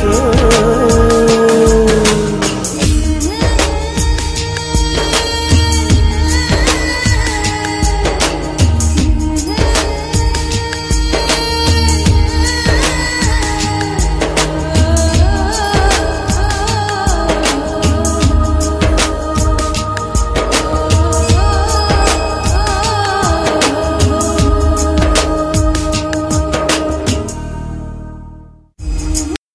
Jesus.